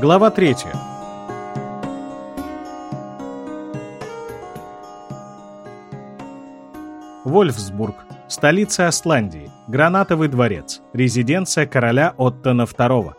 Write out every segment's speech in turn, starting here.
Глава 3. Вольфсбург, столица Асландии, Гранатовый дворец, резиденция короля Оттона II.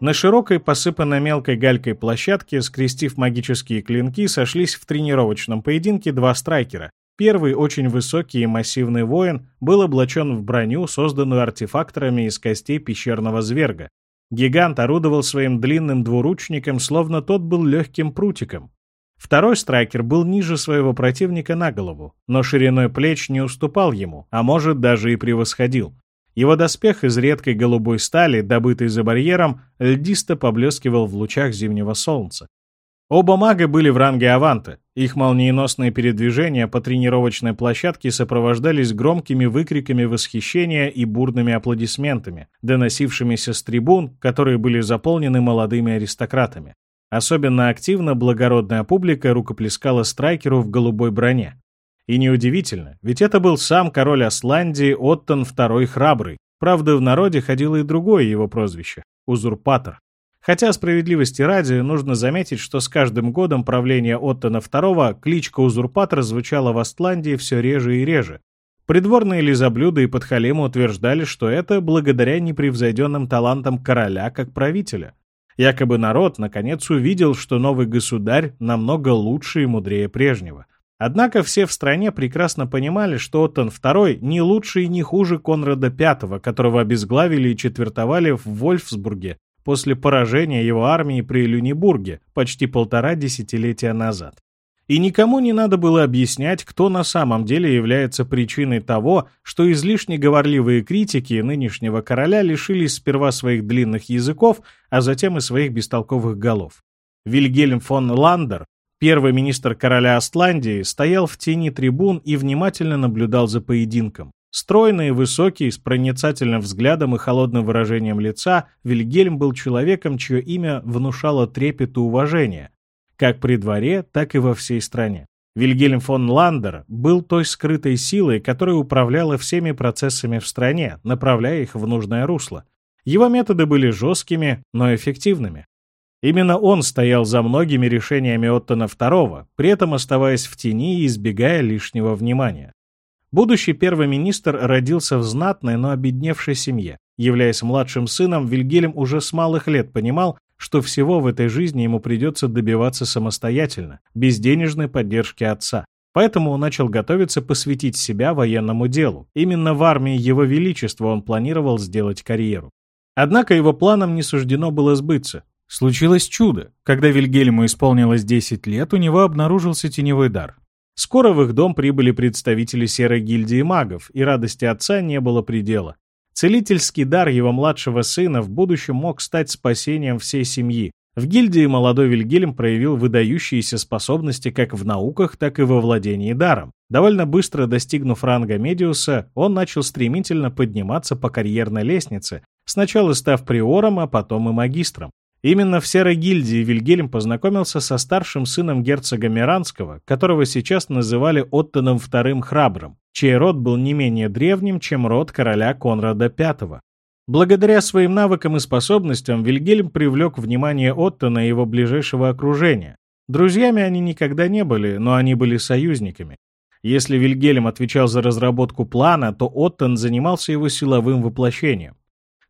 На широкой, посыпанной мелкой галькой площадке, скрестив магические клинки, сошлись в тренировочном поединке два страйкера. Первый, очень высокий и массивный воин, был облачен в броню, созданную артефакторами из костей пещерного зверга. Гигант орудовал своим длинным двуручником, словно тот был легким прутиком. Второй страйкер был ниже своего противника на голову, но шириной плеч не уступал ему, а может даже и превосходил. Его доспех из редкой голубой стали, добытый за барьером, льдисто поблескивал в лучах зимнего солнца. Оба мага были в ранге Аванта. Их молниеносные передвижения по тренировочной площадке сопровождались громкими выкриками восхищения и бурными аплодисментами, доносившимися с трибун, которые были заполнены молодыми аристократами. Особенно активно благородная публика рукоплескала страйкеру в голубой броне. И неудивительно, ведь это был сам король Асландии Оттон II Храбрый. Правда, в народе ходило и другое его прозвище – Узурпатор. Хотя справедливости ради, нужно заметить, что с каждым годом правления Оттона II кличка Узурпатор звучала в Астландии все реже и реже. Придворные лизоблюды и подхалимы утверждали, что это благодаря непревзойденным талантам короля как правителя. Якобы народ наконец увидел, что новый государь намного лучше и мудрее прежнего. Однако все в стране прекрасно понимали, что Оттон II не лучше и не хуже Конрада V, которого обезглавили и четвертовали в Вольфсбурге после поражения его армии при Люнебурге почти полтора десятилетия назад. И никому не надо было объяснять, кто на самом деле является причиной того, что излишне говорливые критики нынешнего короля лишились сперва своих длинных языков, а затем и своих бестолковых голов. Вильгельм фон Ландер, первый министр короля Астландии, стоял в тени трибун и внимательно наблюдал за поединком. Стройный и высокий, с проницательным взглядом и холодным выражением лица, Вильгельм был человеком, чье имя внушало трепет и уважение, как при дворе, так и во всей стране. Вильгельм фон Ландер был той скрытой силой, которая управляла всеми процессами в стране, направляя их в нужное русло. Его методы были жесткими, но эффективными. Именно он стоял за многими решениями Оттона II, при этом оставаясь в тени и избегая лишнего внимания. Будущий первый министр родился в знатной, но обедневшей семье. Являясь младшим сыном, Вильгельм уже с малых лет понимал, что всего в этой жизни ему придется добиваться самостоятельно, без денежной поддержки отца. Поэтому он начал готовиться посвятить себя военному делу. Именно в армии Его Величества он планировал сделать карьеру. Однако его планам не суждено было сбыться. Случилось чудо. Когда Вильгельму исполнилось 10 лет, у него обнаружился теневой дар. Скоро в их дом прибыли представители Серой гильдии магов, и радости отца не было предела. Целительский дар его младшего сына в будущем мог стать спасением всей семьи. В гильдии молодой Вильгельм проявил выдающиеся способности как в науках, так и во владении даром. Довольно быстро достигнув ранга Медиуса, он начал стремительно подниматься по карьерной лестнице, сначала став приором, а потом и магистром. Именно в Серой гильдии Вильгельм познакомился со старшим сыном герцога Миранского, которого сейчас называли Оттоном II Храбрым чей род был не менее древним, чем род короля Конрада V. Благодаря своим навыкам и способностям Вильгельм привлек внимание Оттона и его ближайшего окружения. Друзьями они никогда не были, но они были союзниками. Если Вильгельм отвечал за разработку плана, то Оттон занимался его силовым воплощением.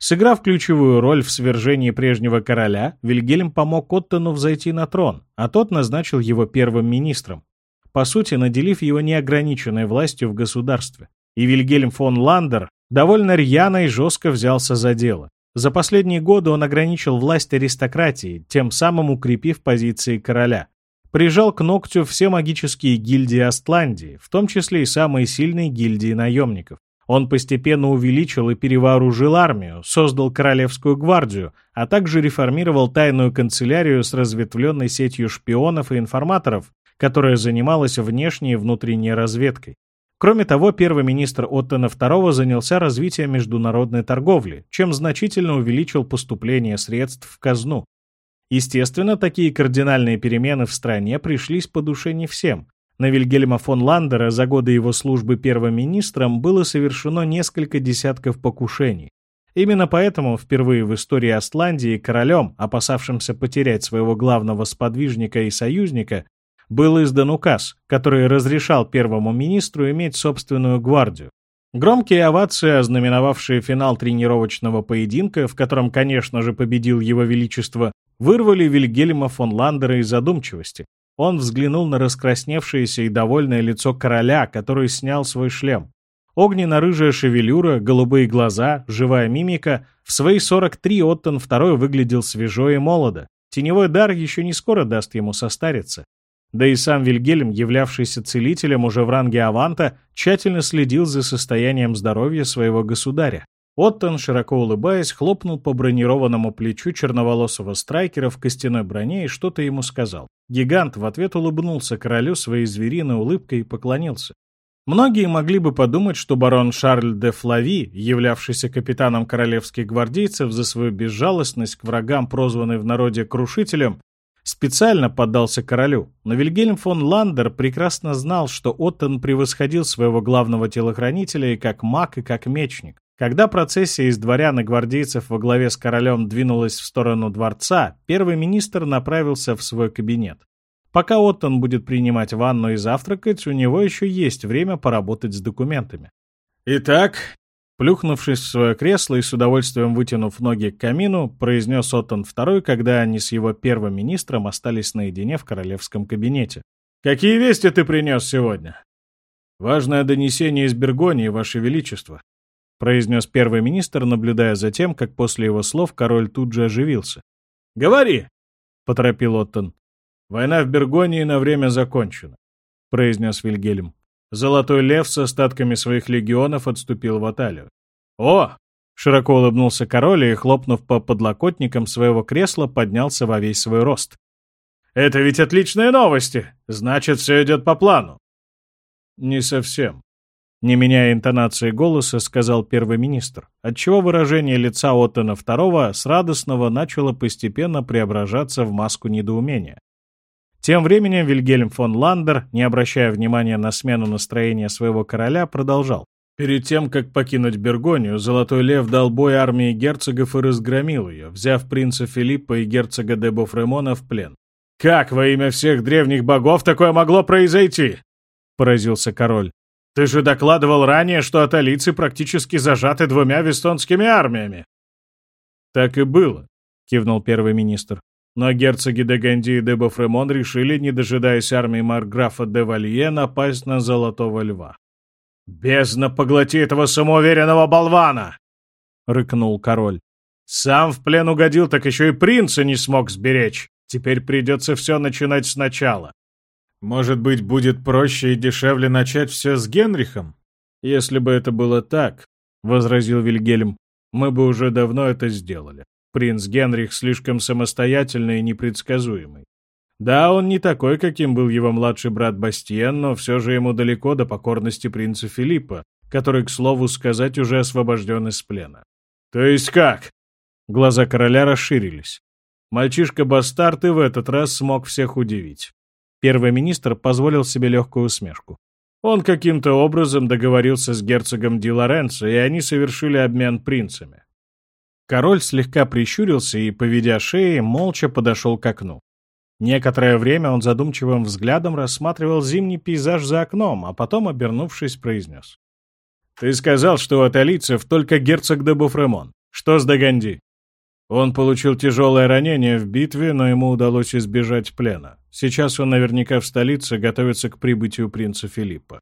Сыграв ключевую роль в свержении прежнего короля, Вильгельм помог Оттону взойти на трон, а тот назначил его первым министром по сути наделив его неограниченной властью в государстве. И Вильгельм фон Ландер довольно рьяно и жестко взялся за дело. За последние годы он ограничил власть аристократии, тем самым укрепив позиции короля. Прижал к ногтю все магические гильдии Астландии, в том числе и самые сильные гильдии наемников. Он постепенно увеличил и перевооружил армию, создал Королевскую гвардию, а также реформировал тайную канцелярию с разветвленной сетью шпионов и информаторов, которая занималась внешней и внутренней разведкой. Кроме того, первый министр Оттона II занялся развитием международной торговли, чем значительно увеличил поступление средств в казну. Естественно, такие кардинальные перемены в стране пришлись по душе не всем. На Вильгельма фон Ландера за годы его службы первым министром было совершено несколько десятков покушений. Именно поэтому впервые в истории Астландии королем, опасавшимся потерять своего главного сподвижника и союзника, был издан указ, который разрешал первому министру иметь собственную гвардию. Громкие овации, ознаменовавшие финал тренировочного поединка, в котором, конечно же, победил его величество, вырвали Вильгельма фон Ландера из задумчивости. Он взглянул на раскрасневшееся и довольное лицо короля, который снял свой шлем. Огненно-рыжая шевелюра, голубые глаза, живая мимика. В свои 43 Оттон II выглядел свежо и молодо. Теневой дар еще не скоро даст ему состариться. Да и сам Вильгельм, являвшийся целителем уже в ранге Аванта, тщательно следил за состоянием здоровья своего государя. Оттон, широко улыбаясь, хлопнул по бронированному плечу черноволосого страйкера в костяной броне и что-то ему сказал. Гигант в ответ улыбнулся королю своей звериной улыбкой и поклонился. Многие могли бы подумать, что барон Шарль де Флави, являвшийся капитаном королевских гвардейцев за свою безжалостность к врагам, прозванный в народе крушителем, специально поддался королю. Но Вильгельм фон Ландер прекрасно знал, что Оттон превосходил своего главного телохранителя и как маг, и как мечник. Когда процессия из дворян и гвардейцев во главе с королем двинулась в сторону дворца, первый министр направился в свой кабинет. Пока Оттон будет принимать ванну и завтракать, у него еще есть время поработать с документами. «Итак», плюхнувшись в свое кресло и с удовольствием вытянув ноги к камину, произнес Оттон II, когда они с его первым министром остались наедине в королевском кабинете. «Какие вести ты принес сегодня?» «Важное донесение из Бергонии, Ваше Величество», произнес первый министр, наблюдая за тем, как после его слов король тут же оживился. «Говори!» — поторопил Оттон. «Война в Бергонии на время закончена», — произнес Вильгельм. Золотой лев с остатками своих легионов отступил в Аталию. «О!» — широко улыбнулся король и, хлопнув по подлокотникам своего кресла, поднялся во весь свой рост. «Это ведь отличные новости! Значит, все идет по плану!» «Не совсем», — не меняя интонации голоса, сказал первый министр, отчего выражение лица Оттона II с радостного начало постепенно преображаться в маску недоумения. Тем временем Вильгельм фон Ландер, не обращая внимания на смену настроения своего короля, продолжал. Перед тем, как покинуть Бергонию, Золотой Лев дал бой армии герцогов и разгромил ее, взяв принца Филиппа и герцога де Бофремона в плен. «Как во имя всех древних богов такое могло произойти?» — поразился король. «Ты же докладывал ранее, что аталийцы практически зажаты двумя вестонскими армиями». «Так и было», — кивнул первый министр. Но герцоги де Ганди и де Бофремон решили, не дожидаясь армии марграфа де Валье, напасть на Золотого Льва. «Бездна поглоти этого самоуверенного болвана!» — рыкнул король. «Сам в плен угодил, так еще и принца не смог сберечь. Теперь придется все начинать сначала. Может быть, будет проще и дешевле начать все с Генрихом? Если бы это было так, — возразил Вильгельм, — мы бы уже давно это сделали. Принц Генрих слишком самостоятельный и непредсказуемый. Да, он не такой, каким был его младший брат Бастиен, но все же ему далеко до покорности принца Филиппа, который, к слову сказать, уже освобожден из плена. «То есть как?» Глаза короля расширились. Мальчишка-бастард и в этот раз смог всех удивить. Первый министр позволил себе легкую усмешку. Он каким-то образом договорился с герцогом Ди Лоренцо, и они совершили обмен принцами. Король слегка прищурился и, поведя шеей, молча подошел к окну. Некоторое время он задумчивым взглядом рассматривал зимний пейзаж за окном, а потом, обернувшись, произнес. «Ты сказал, что у аталийцев только герцог де Буфремон. Что с Даганди?» Он получил тяжелое ранение в битве, но ему удалось избежать плена. Сейчас он наверняка в столице готовится к прибытию принца Филиппа.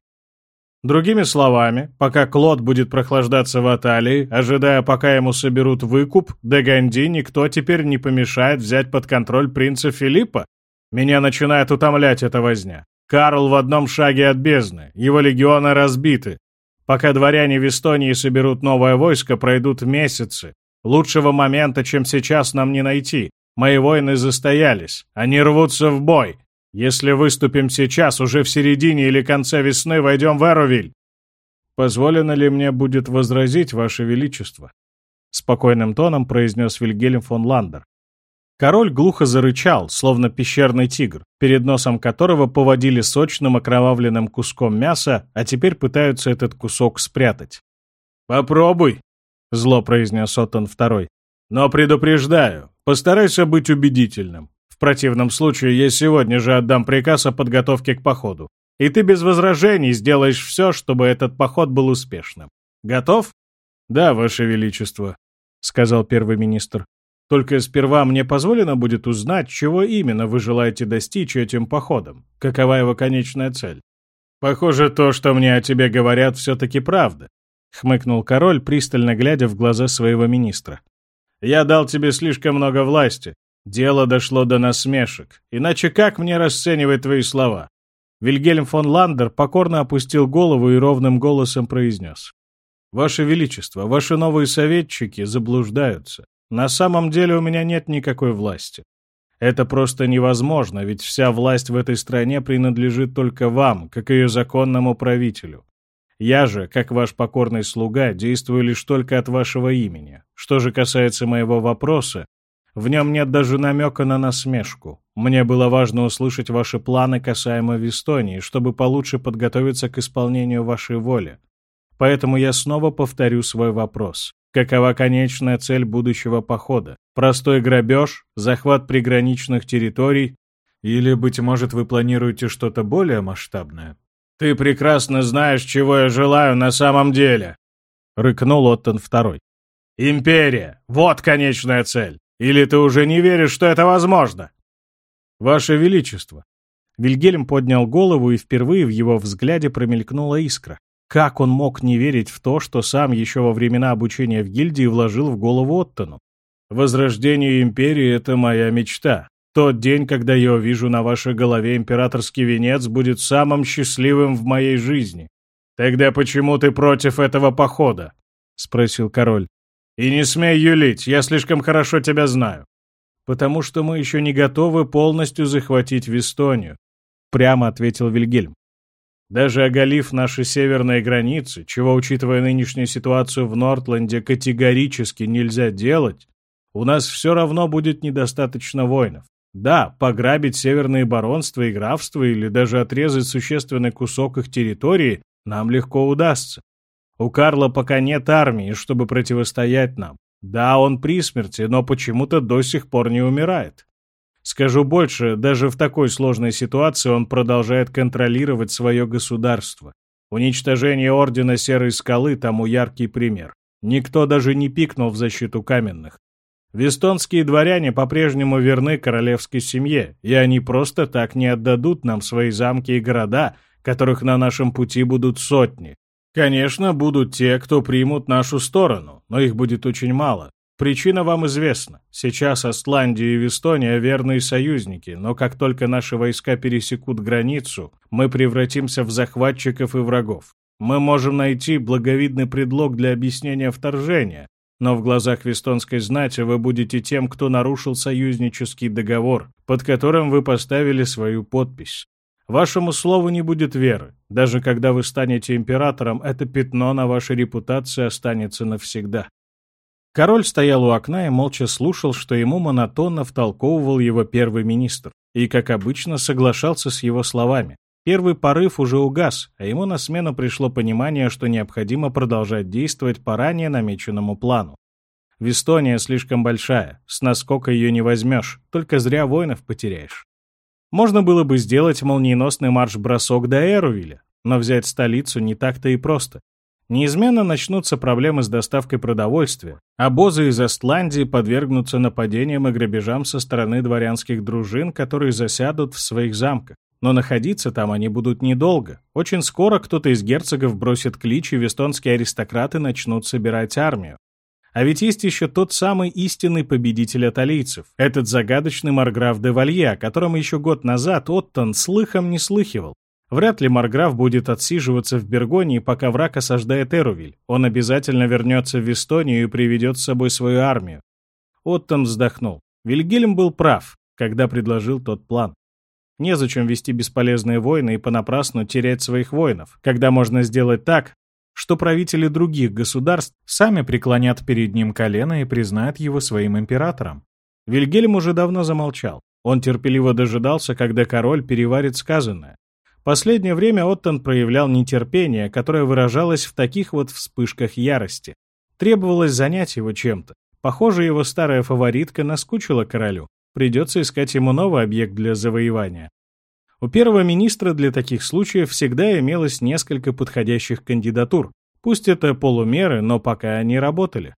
Другими словами, пока Клод будет прохлаждаться в Аталии, ожидая, пока ему соберут выкуп, Деганди никто теперь не помешает взять под контроль принца Филиппа? Меня начинает утомлять эта возня. Карл в одном шаге от бездны, его легионы разбиты. Пока дворяне в Эстонии соберут новое войско, пройдут месяцы. Лучшего момента, чем сейчас, нам не найти. Мои воины застоялись, они рвутся в бой. Если выступим сейчас, уже в середине или конце весны войдем в Эровиль. Позволено ли мне будет возразить, Ваше Величество? Спокойным тоном произнес Вильгельм фон Ландер. Король глухо зарычал, словно пещерный тигр, перед носом которого поводили сочным окровавленным куском мяса, а теперь пытаются этот кусок спрятать. «Попробуй!» — зло произнес Оттон второй. «Но предупреждаю, постарайся быть убедительным. В противном случае я сегодня же отдам приказ о подготовке к походу. И ты без возражений сделаешь все, чтобы этот поход был успешным. Готов?» «Да, Ваше Величество», — сказал первый министр. «Только сперва мне позволено будет узнать, чего именно вы желаете достичь этим походом. Какова его конечная цель?» «Похоже, то, что мне о тебе говорят, все-таки правда», — хмыкнул король, пристально глядя в глаза своего министра. «Я дал тебе слишком много власти. Дело дошло до насмешек. Иначе как мне расценивать твои слова?» Вильгельм фон Ландер покорно опустил голову и ровным голосом произнес. «Ваше Величество, ваши новые советчики заблуждаются. На самом деле у меня нет никакой власти. Это просто невозможно, ведь вся власть в этой стране принадлежит только вам, как ее законному правителю. Я же, как ваш покорный слуга, действую лишь только от вашего имени. Что же касается моего вопроса, в нем нет даже намека на насмешку. Мне было важно услышать ваши планы касаемо Вестонии, чтобы получше подготовиться к исполнению вашей воли. Поэтому я снова повторю свой вопрос. Какова конечная цель будущего похода? Простой грабеж, захват приграничных территорий или, быть может, вы планируете что-то более масштабное? Ты прекрасно знаешь, чего я желаю на самом деле, рыкнул Оттон второй. Империя, вот конечная цель. Или ты уже не веришь, что это возможно? Ваше Величество. Вильгельм поднял голову, и впервые в его взгляде промелькнула искра. Как он мог не верить в то, что сам еще во времена обучения в гильдии вложил в голову Оттону? Возрождение империи — это моя мечта. Тот день, когда я увижу на вашей голове императорский венец, будет самым счастливым в моей жизни. Тогда почему ты против этого похода? — спросил король. И не смей юлить, я слишком хорошо тебя знаю. Потому что мы еще не готовы полностью захватить Вестонию, — прямо ответил Вильгельм. Даже оголив наши северные границы, чего, учитывая нынешнюю ситуацию в Нортленде, категорически нельзя делать, у нас все равно будет недостаточно воинов. Да, пограбить северные баронства и графства или даже отрезать существенный кусок их территории нам легко удастся. У Карла пока нет армии, чтобы противостоять нам. Да, он при смерти, но почему-то до сих пор не умирает. Скажу больше, даже в такой сложной ситуации он продолжает контролировать свое государство. Уничтожение Ордена Серой Скалы тому яркий пример. Никто даже не пикнул в защиту каменных. Вестонские дворяне по-прежнему верны королевской семье, и они просто так не отдадут нам свои замки и города, которых на нашем пути будут сотни. Конечно, будут те, кто примут нашу сторону, но их будет очень мало. Причина вам известна. Сейчас Астландия и Вестония верные союзники, но как только наши войска пересекут границу, мы превратимся в захватчиков и врагов. Мы можем найти благовидный предлог для объяснения вторжения, но в глазах вестонской знати вы будете тем, кто нарушил союзнический договор, под которым вы поставили свою подпись. Вашему слову не будет веры. Даже когда вы станете императором, это пятно на вашей репутации останется навсегда. Король стоял у окна и молча слушал, что ему монотонно втолковывал его первый министр, и, как обычно, соглашался с его словами. Первый порыв уже угас, а ему на смену пришло понимание, что необходимо продолжать действовать по ранее намеченному плану. Вестония слишком большая, с наскока ее не возьмешь, только зря воинов потеряешь. Можно было бы сделать молниеносный марш-бросок до Эрувиля, но взять столицу не так-то и просто. Неизменно начнутся проблемы с доставкой продовольствия. Обозы из Эстландии подвергнутся нападениям и грабежам со стороны дворянских дружин, которые засядут в своих замках. Но находиться там они будут недолго. Очень скоро кто-то из герцогов бросит клич, и вестонские аристократы начнут собирать армию. А ведь есть еще тот самый истинный победитель аталийцев, этот загадочный Марграф де Валье, о котором еще год назад Оттон слыхом не слыхивал. Вряд ли Марграф будет отсиживаться в Бергонии, пока враг осаждает Эрувиль. Он обязательно вернется в Вестонию и приведет с собой свою армию. Оттон вздохнул. Вильгельм был прав, когда предложил тот план. Незачем вести бесполезные войны и понапрасну терять своих воинов, когда можно сделать так, что правители других государств сами преклонят перед ним колено и признают его своим императором. Вильгельм уже давно замолчал. Он терпеливо дожидался, когда король переварит сказанное. Последнее время Оттон проявлял нетерпение, которое выражалось в таких вот вспышках ярости. Требовалось занять его чем-то. Похоже, его старая фаворитка наскучила королю. Придется искать ему новый объект для завоевания. У первого министра для таких случаев всегда имелось несколько подходящих кандидатур. Пусть это полумеры, но пока они работали.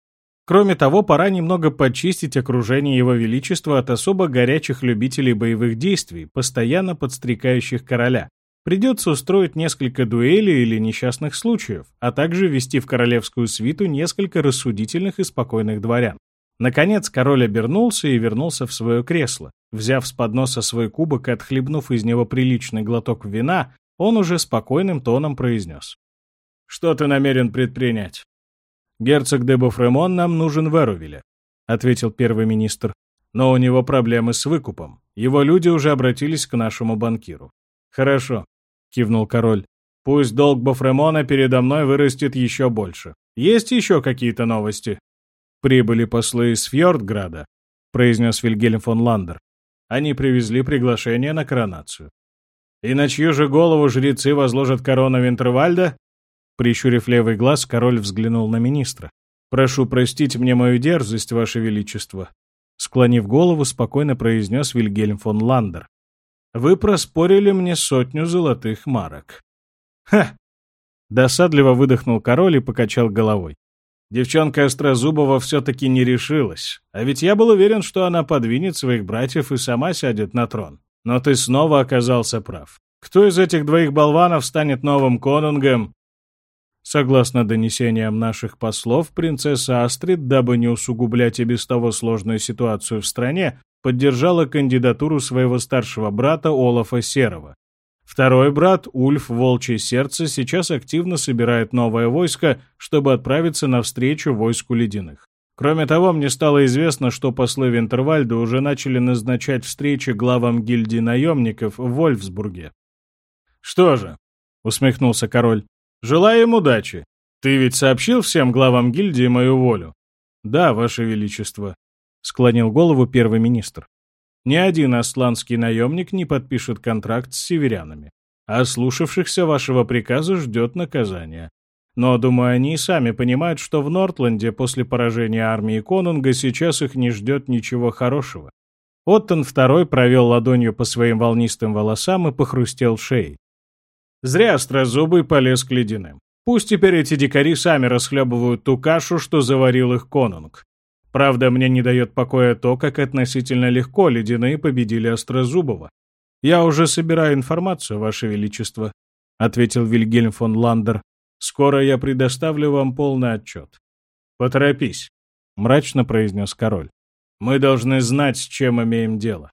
Кроме того, пора немного почистить окружение Его Величества от особо горячих любителей боевых действий, постоянно подстрекающих короля. Придется устроить несколько дуэлей или несчастных случаев, а также ввести в королевскую свиту несколько рассудительных и спокойных дворян. Наконец король обернулся и вернулся в свое кресло. Взяв с подноса свой кубок и отхлебнув из него приличный глоток вина, он уже спокойным тоном произнес. «Что ты намерен предпринять?» «Герцог де Буфремон нам нужен в Эрувиле», — ответил первый министр. «Но у него проблемы с выкупом. Его люди уже обратились к нашему банкиру». «Хорошо», — кивнул король. «Пусть долг Бофремона передо мной вырастет еще больше. Есть еще какие-то новости?» «Прибыли послы из Фьордграда», — произнес Вильгельм фон Ландер. «Они привезли приглашение на коронацию». «И на чью же голову жрецы возложат корону Винтервальда?» Прищурив левый глаз, король взглянул на министра. «Прошу простить мне мою дерзость, ваше величество», склонив голову, спокойно произнес Вильгельм фон Ландер. «Вы проспорили мне сотню золотых марок». «Ха!» Досадливо выдохнул король и покачал головой. Девчонка Острозубова все-таки не решилась. А ведь я был уверен, что она подвинет своих братьев и сама сядет на трон. Но ты снова оказался прав. Кто из этих двоих болванов станет новым конунгом, Согласно донесениям наших послов, принцесса Астрид, дабы не усугублять и без того сложную ситуацию в стране, поддержала кандидатуру своего старшего брата Олафа Серова. Второй брат, Ульф Волчье Сердце, сейчас активно собирает новое войско, чтобы отправиться навстречу войску Ледяных. Кроме того, мне стало известно, что послы Винтервальда уже начали назначать встречи главам гильдии наемников в Вольфсбурге. «Что же?» — усмехнулся король. Желаю им удачи. Ты ведь сообщил всем главам гильдии мою волю? Да, ваше величество, склонил голову первый министр. Ни один асланский наемник не подпишет контракт с северянами, а слушавшихся вашего приказа ждет наказание. Но, думаю, они и сами понимают, что в Нортленде после поражения армии Конунга сейчас их не ждет ничего хорошего. Оттон II провел ладонью по своим волнистым волосам и похрустел шеей. Зря острозубый полез к ледяным. Пусть теперь эти дикари сами расхлебывают ту кашу, что заварил их конунг. Правда, мне не дает покоя то, как относительно легко ледяные победили Острозубова. «Я уже собираю информацию, Ваше Величество», — ответил Вильгельм фон Ландер. «Скоро я предоставлю вам полный отчет». «Поторопись», — мрачно произнес король. «Мы должны знать, с чем имеем дело».